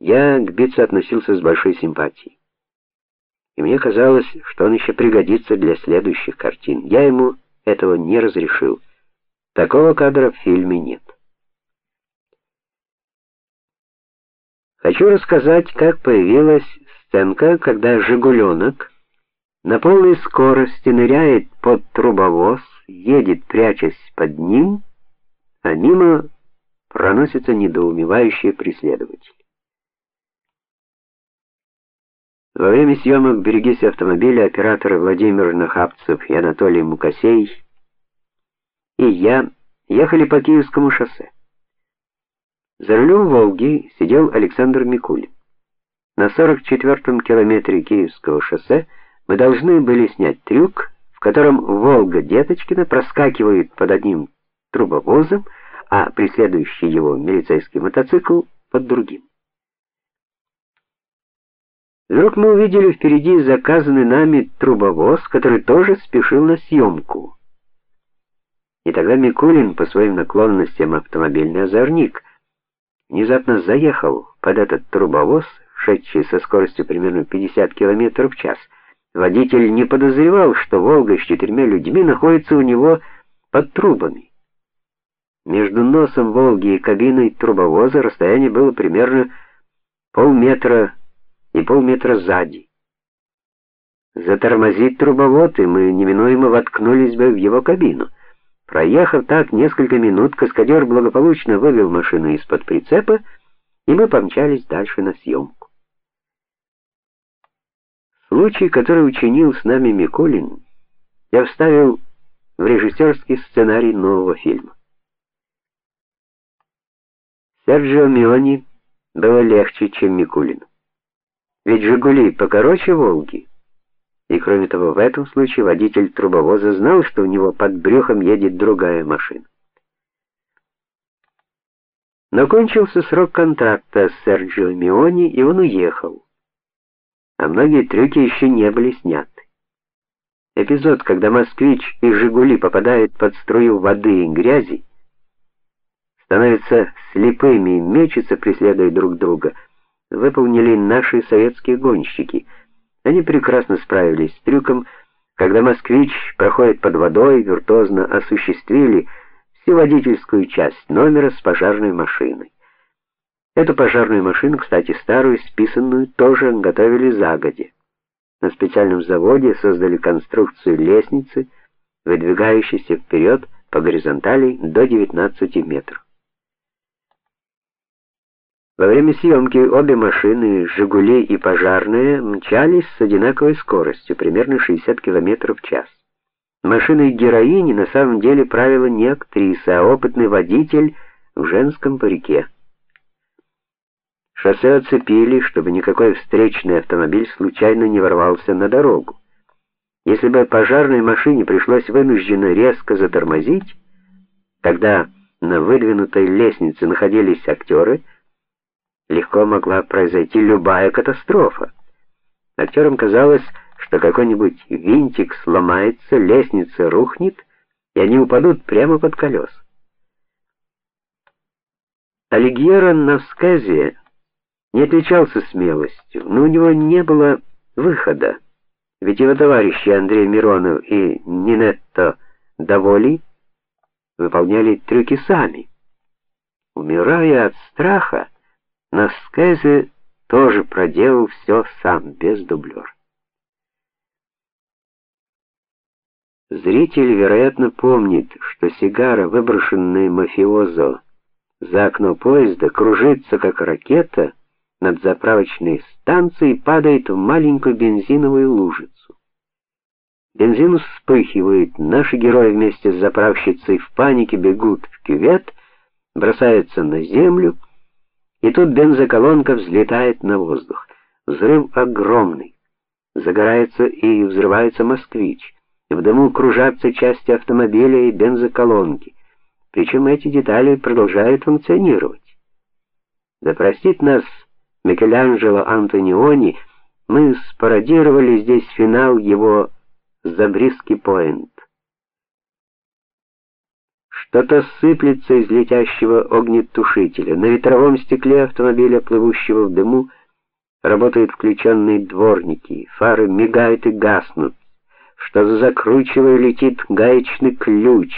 Я к Битцу относился с большой симпатией. И мне казалось, что он еще пригодится для следующих картин. Я ему этого не разрешил. Такого кадра в фильме нет. Хочу рассказать, как появилась сценка, когда Жигуленок на полной скорости ныряет под трубовоз, едет, прячась под ним, а мимо проносятся недоумевающие преследователи. Во время съемок «Берегись автомобиля» операторы Владимир Нахапцев и Анатолий Мукасей и я ехали по Киевскому шоссе. За рулем «Волги» сидел Александр Микулин. На 44-м километре Киевского шоссе мы должны были снять трюк, в котором Волга Деточкина проскакивает под одним трубовозом, а преследующий его милицейский мотоцикл под другим. Вдруг мы увидели впереди заказанный нами трубовоз, который тоже спешил на съемку. И тогда Микулин по своим наклонностям автомобильный озорник внезапно заехал под этот трубовоз, шедший со скоростью примерно 50 км в час. Водитель не подозревал, что Волга с четырьмя людьми находится у него под трубами. Между носом Волги и кабиной трубовоза расстояние было примерно полметра и полметра сзади. Затормозить трубовод, и мы неминуемо воткнулись бы в его кабину. Проехав так несколько минут, каскадер благополучно вывел машину из-под прицепа, и мы помчались дальше на съемку. Случай, который учинил с нами Микулин, я вставил в режиссерский сценарий нового фильма. Серджио Миони было легче, чем Микулину. Ведь Жигули покороче Волги. И кроме того, в этом случае водитель трубовоза знал, что у него под брюхом едет другая машина. Но кончился срок контракта с Серджио Миони, и он уехал. А многие трюки еще не были сняты. Эпизод, когда москвич и Жигули попадают под струю воды и грязи, становятся слепыми и мечутся, преследуя друг друга — выполнили наши советские гонщики. Они прекрасно справились с трюком, когда москвич проходит под водой, виртуозно осуществили всю водительскую часть номера с пожарной машиной. Эту пожарную машину, кстати, старую, списанную, тоже готовили загодя. На специальном заводе создали конструкцию лестницы, выдвигающейся вперед по горизонтали до 19 метров. Во время съемки обе машины, Жигули и пожарная, мчались с одинаковой скоростью, примерно 60 км в час. Машиной героини на самом деле правила не актриса, а опытный водитель в женском парике. Шоссе оцепили, чтобы никакой встречный автомобиль случайно не ворвался на дорогу. Если бы пожарной машине пришлось вынужденно резко затормозить, тогда на выдвинутой лестнице находились актеры, легко могла произойти любая катастрофа. Актерам казалось, что какой-нибудь винтик сломается, лестница рухнет, и они упадут прямо под колеса. Алигьера на сказе не отличался смелостью, но у него не было выхода. Ведь его товарищи Андрей Миронов и Нинетто Даволи выполняли трюки сами. Умирая от страха, Наскезе тоже проделал все сам, без дублера. Зритель, вероятно, помнит, что сигара, выброшенная мафиозо за окно поезда, кружится как ракета над заправочной станцией и падает в маленькую бензиновую лужицу. Бензин вспыхивает, наши герои вместе с заправщицей в панике бегут в кювет, бросаются на землю и тут бензоколонка взлетает на воздух. Взрыв огромный. Загорается и взрывается москвич. В дыму кружатся части автомобиля и бензоколонки. Причем эти детали продолжают функционировать. Да простит нас Микеланджело Антониони, мы спародировали здесь финал его Забриски Пойнт. Что-то сыплется из летящего огнетушителя. На ветровом стекле автомобиля, плывущего в дыму, работают включенные дворники. Фары мигают и гаснут. Что-то закручивая летит гаечный ключ.